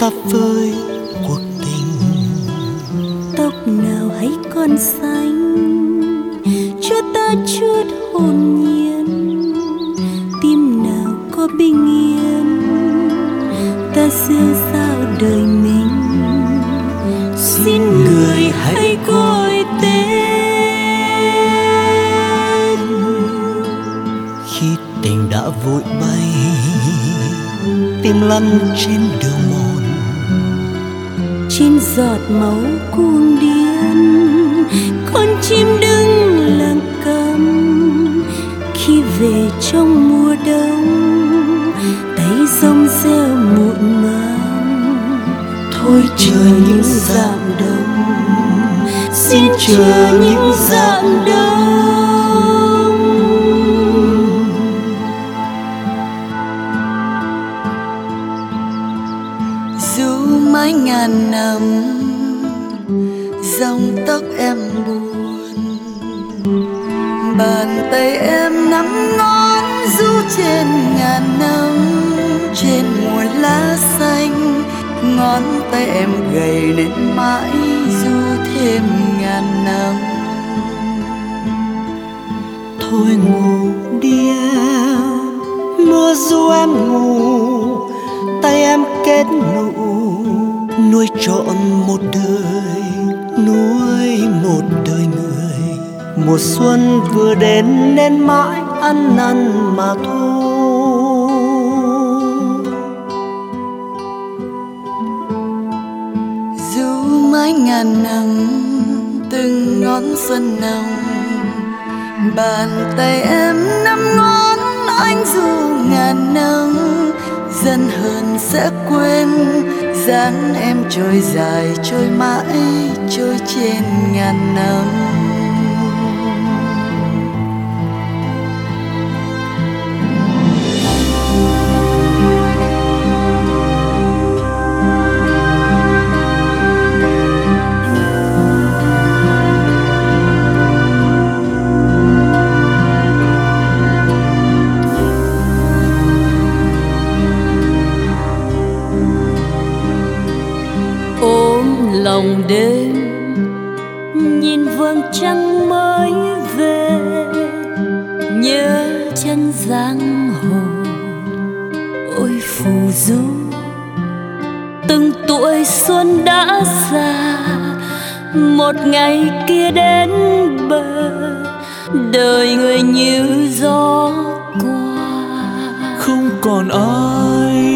ta với cuộc tình. Tóc nào hãy còn xanh cho ta chút hồn nhiên. Tim nào có bình yên ta siêu sao đời mình. Xin người hãy gọi tên. Khi tình đã vội bay tim lăn trên đường giọt máu cuồng điên. Con chim đứng lặng câm khi về trong mùa đông. Tay rong rêu muộn màng, thôi chờ những dạng đông. Xin chờ những dạng đông. Ăn năn mà thôi. Dù mãi ngàn năm từng ngón xuân nồng bàn tay em năm ngón, anh dù ngàn năm dần hơn sẽ quên. Dáng em trôi dài, trôi mãi, trôi trên ngàn năm. Du từng tuổi xuân đã già, một ngày kia đến bờ, đời người như gió qua. Không còn ai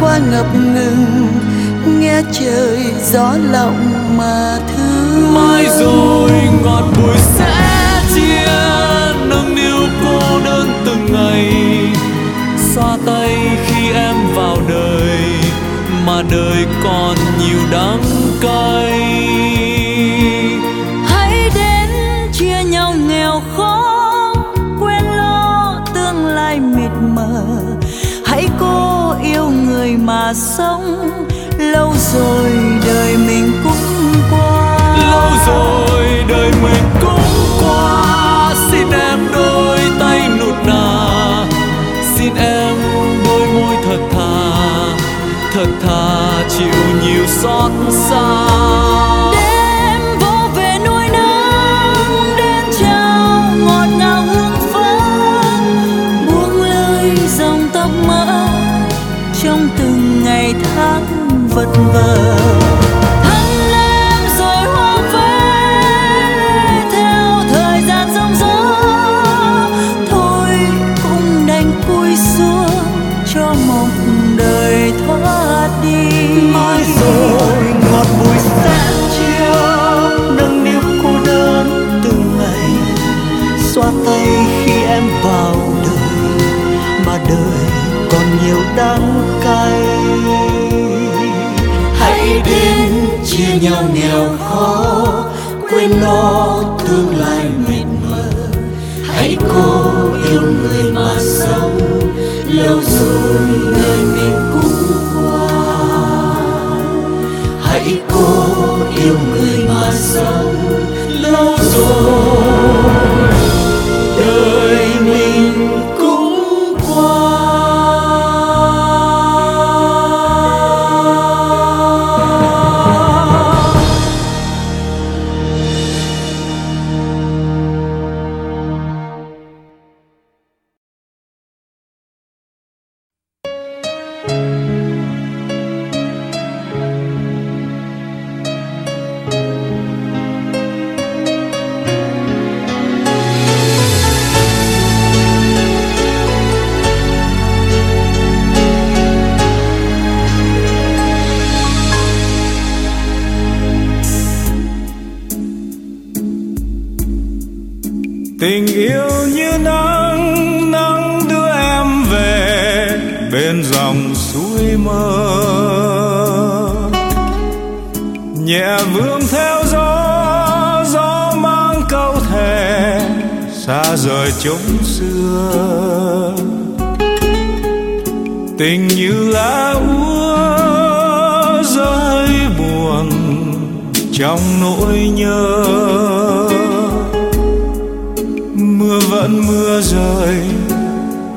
qua ngập ngừng, nghe trời gió lộng mà thương. Mai rồi ngọt bùi sẽ chia, nâng niu cô đơn từng ngày. Xoa tay khi em vào đời, mà đời còn nhiều đắng cay. Lâu rồi đời mình cũng qua. Lâu rồi đời mình cũng qua. Xin em đôi tay nụt nà. Xin em đôi môi thật thà. Thật thà chịu nhiều xót xa. Bye. Xa chốn xưa. Tình như lá úa rơi buồn trong nỗi nhớ. Mưa vẫn mưa rơi,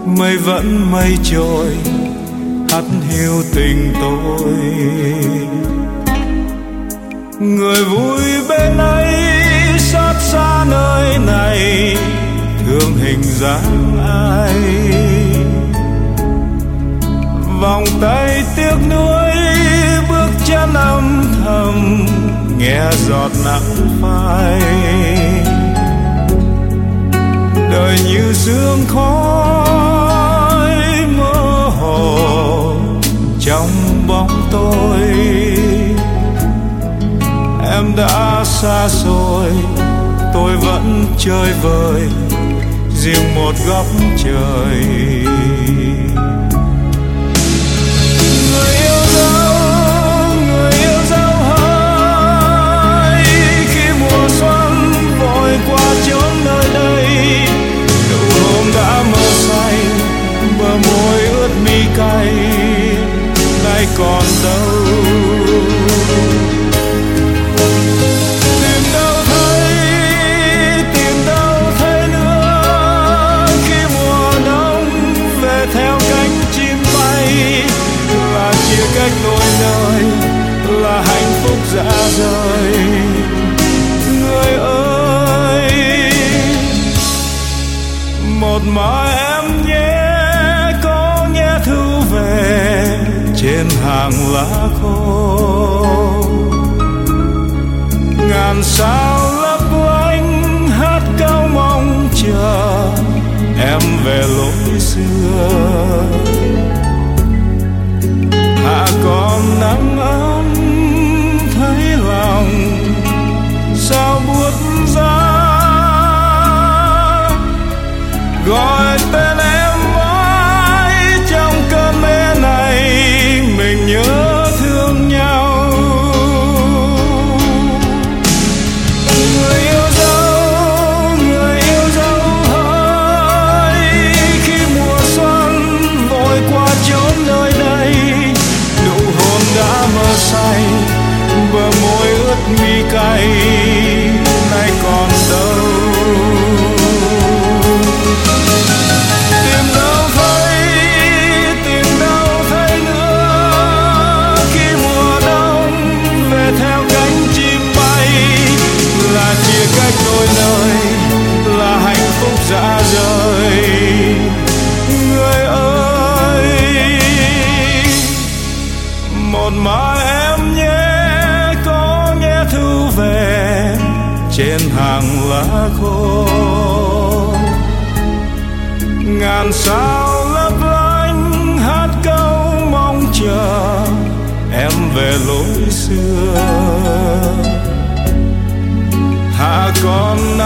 mây vẫn mây trôi, hắt hiu tình tôi. Người vui bên ấy xót xa nơi này thương hình dáng ai. Vòng tay tiếc nuối, bước chân âm thầm, nghe giọt nắng phai. Đời như sương khói mơ hồ trong bóng tôi. Em đã xa xôi tôi vẫn chơi vơi riêng một góc trời. Người yêu dấu, người yêu dấu hỡi khi mùa xuân vội qua chốn nơi đây, nụ hôn đã mơ say, bờ môi ướt mi cay, nay còn đâu Dạ hạnh rời người ơi, một mai em nhé, có nhé thư về trên hàng lá khô. Ngàn sao hạ còn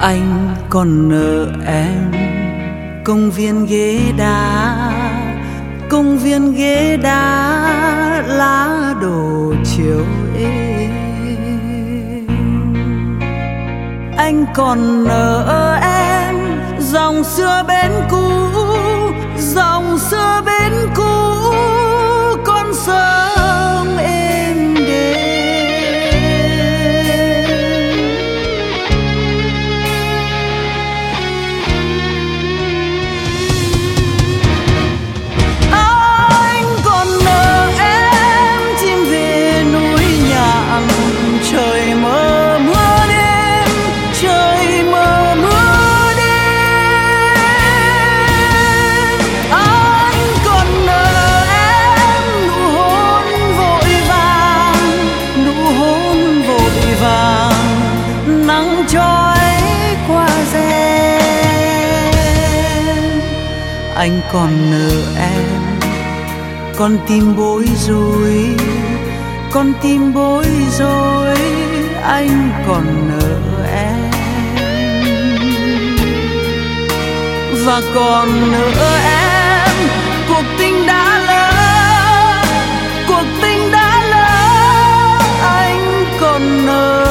anh còn nợ em. Công viên ghế đá, công viên ghế đá, lá đổ chiều êm. Anh còn nợ em, dòng xưa bên cũ, dòng xưa bên cũ. Anh còn nợ em. Con tim bối rối, con tim bối rối, anh còn nợ em. Và còn nợ em, cuộc tình đã lỡ, cuộc tình đã lỡ, anh còn nợ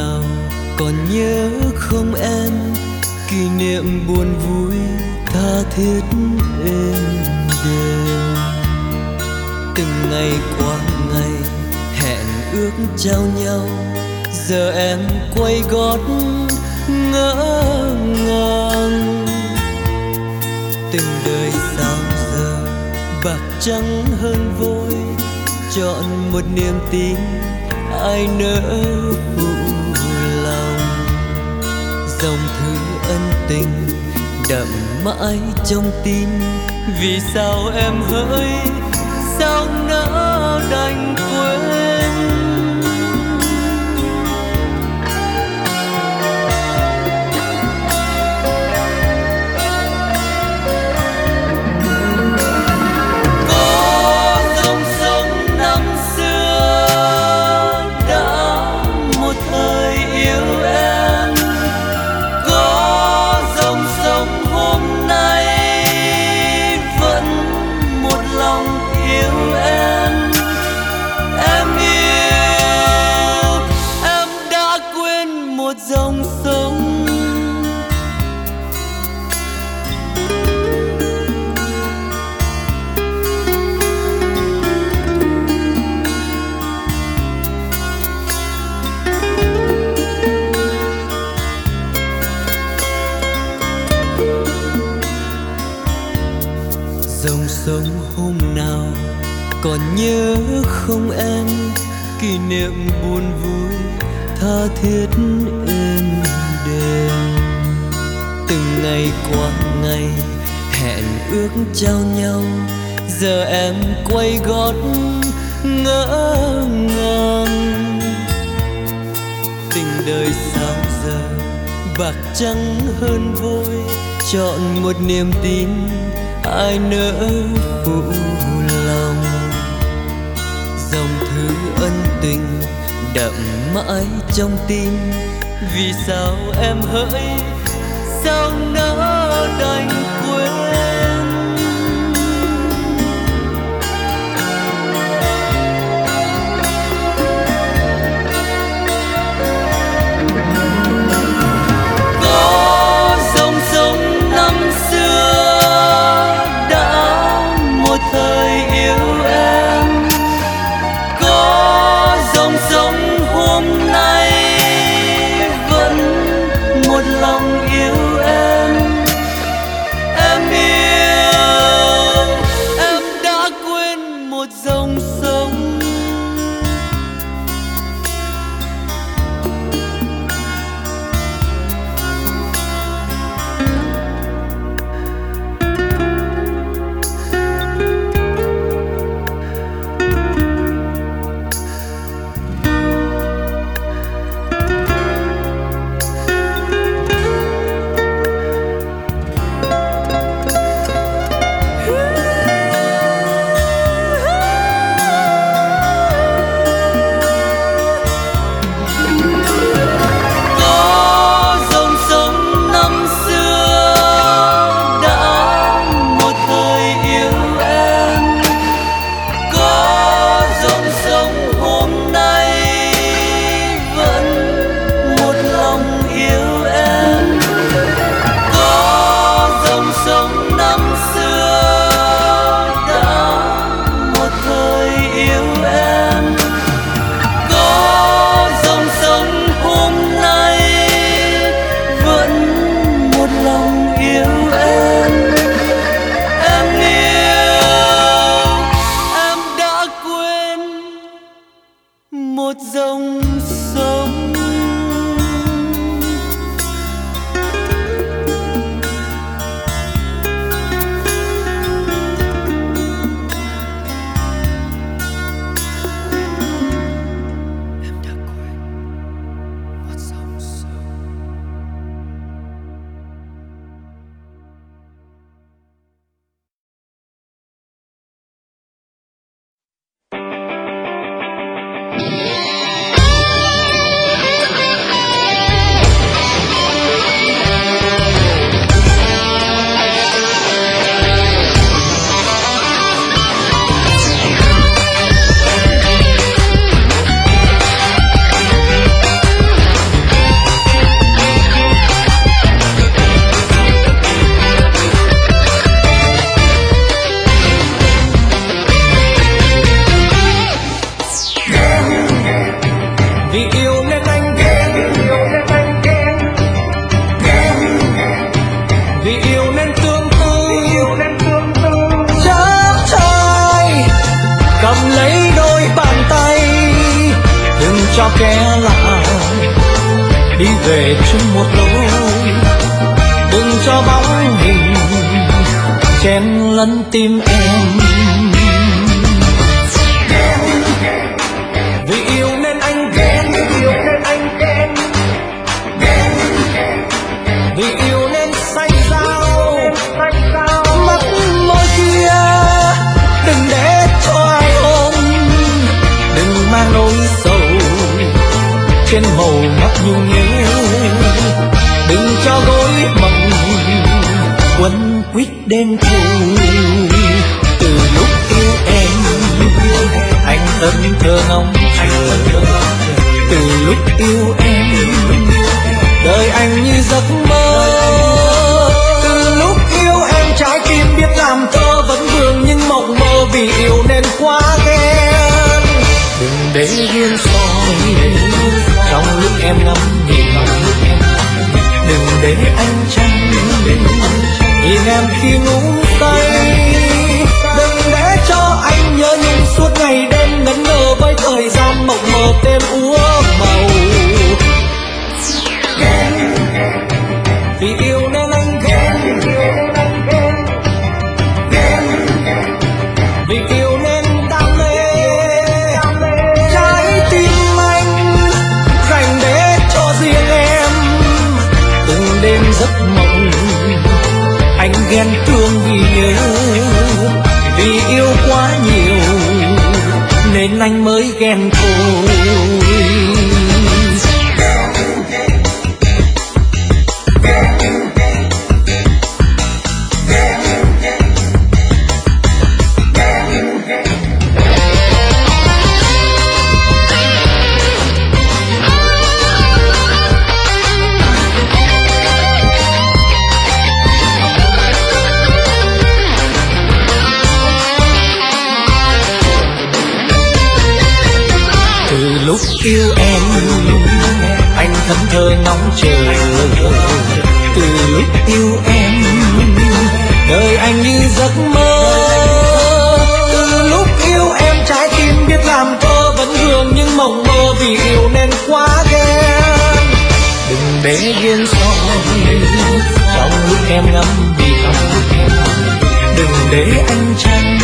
nào còn nhớ không em? Kỷ niệm buồn vui tha thiết êm đềm từng ngày qua ngày, hẹn ước trao nhau. Giờ em quay gót ngỡ ngàng. Từng đời sao giờ bạc trắng hơn vôi. Chọn một niềm tin ai nỡ phụ dòng thư ân tình, đậm mãi trong tim. Vì sao em hỡi, sao nỡ đành niệm buồn vui tha thiết êm đềm. Từng ngày qua ngày, hẹn ước trao nhau, giờ em quay gót ngỡ ngàng. Tình đời sao giờ bạc trắng hơn vôi, chọn một niềm tin ai nỡ phụ ân tình đậm mãi trong tim. Vì sao em hỡi sao nỡ đành sống. Đi về chung một lối. Đừng cho bóng hình chen lấn tim em. Quyết đêm thù từ lúc yêu em, anh tâm thơ ngóng chờ từ lúc yêu em, đời anh như giấc mơ. Từ lúc yêu em, trái tim biết làm thơ vẫn vương nhưng mộng mơ vì yêu nên quá ghen đừng để duyên soi trong lúc em ngắm nhìn em duyên soi trong lúc em ngắm biển đừng để anh chăn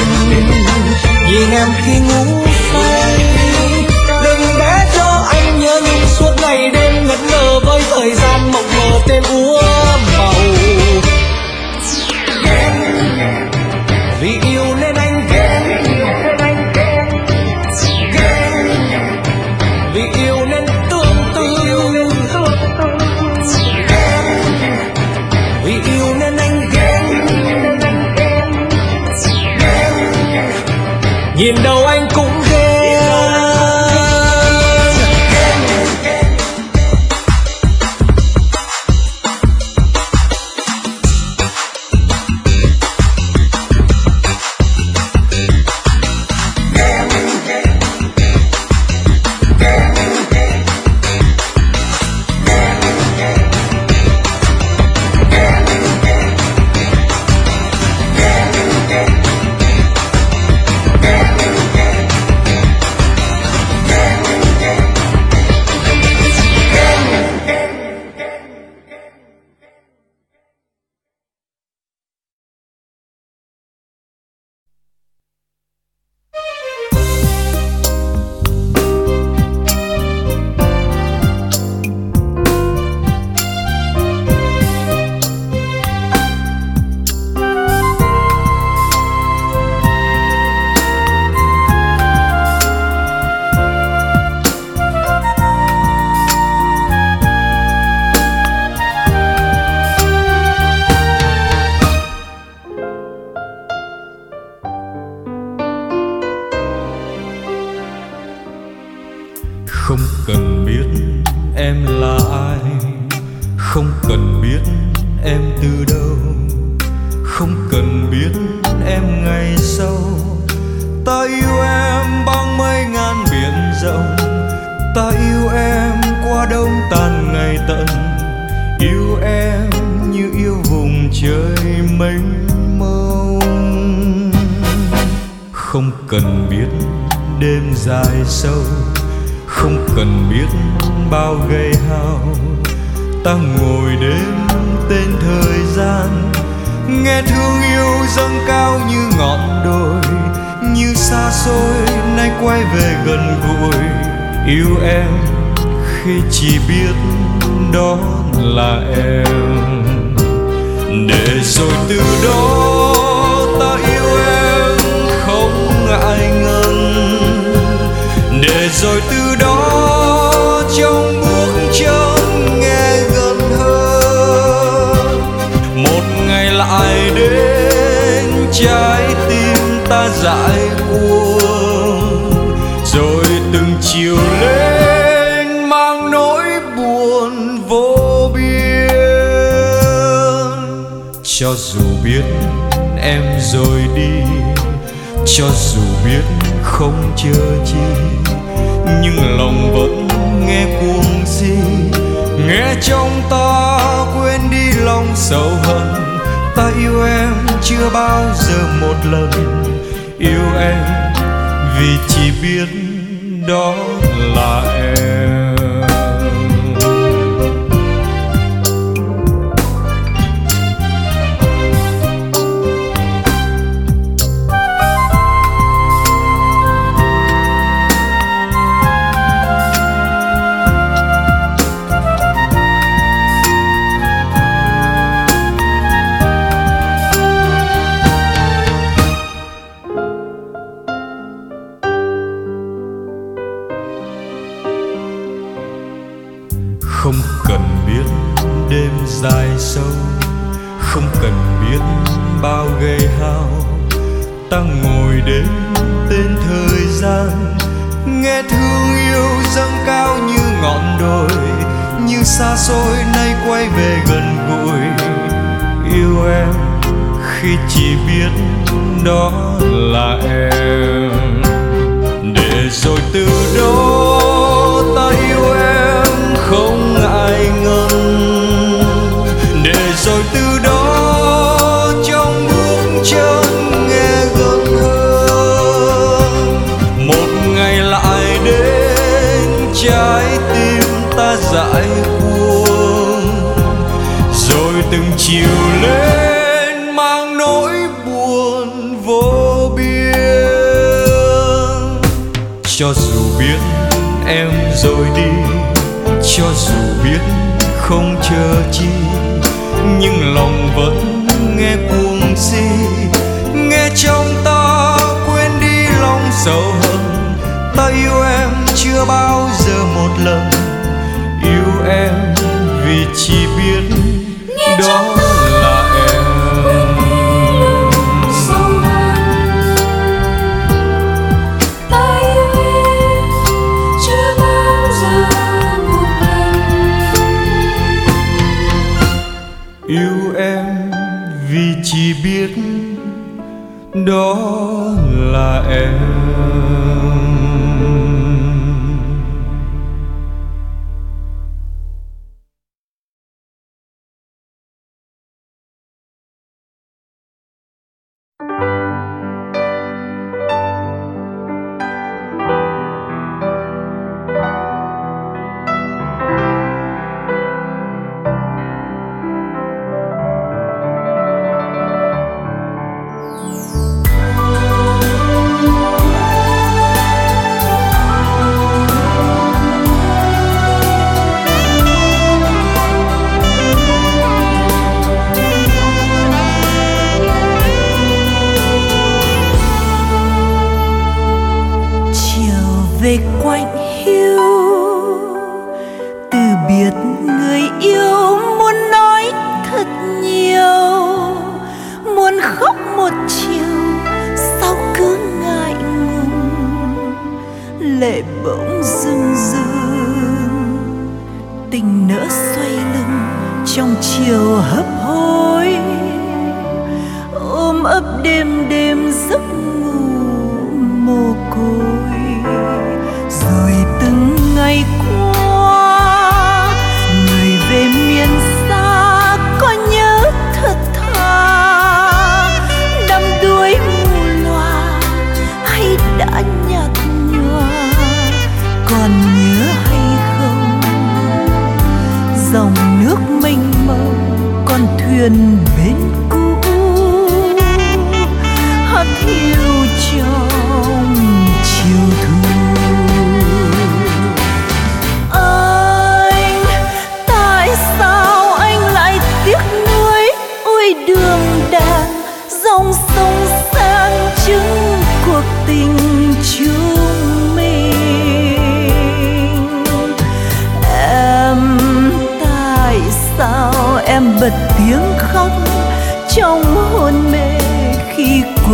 nhìn em khi ngủ say, đừng để cho anh nhớ nhung suốt ngày đêm ngất ngơ với thời gian mộng mơ tên uống nghe thương yêu dâng cao như ngọn đồi, như xa xôi nay quay về gần gũi. Yêu em khi chỉ biết đó là em. Để rồi từ đó ta yêu em không ngại ngần. Để rồi từ đó trong đến trái tim ta dại cuồng. Rồi từng chiều lên mang nỗi buồn vô biên. Cho dù biết em rồi đi, cho dù biết không chờ chi, nhưng lòng vẫn nghe cuồng si. Nghe trong ta quên đi lòng sầu hận ta yêu em chưa bao giờ một lần. Yêu em vì chỉ biết đó là em. Ta ngồi đêm tên thời gian. Nghe thương yêu dâng cao như ngọn đồi, như xa xôi nay quay về gần gũi. Yêu em khi chỉ biết đó là em. Để rồi từ đó chiều lên mang nỗi buồn vô biên. Cho dù biết em rồi đi, cho dù biết không chờ chi, nhưng lòng vẫn nghe cuồng si. Nghe trong ta quên đi lòng sầu hận, ta yêu em chưa bao giờ một lần. Yêu em vì chỉ biết đó là em.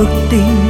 cuộc tình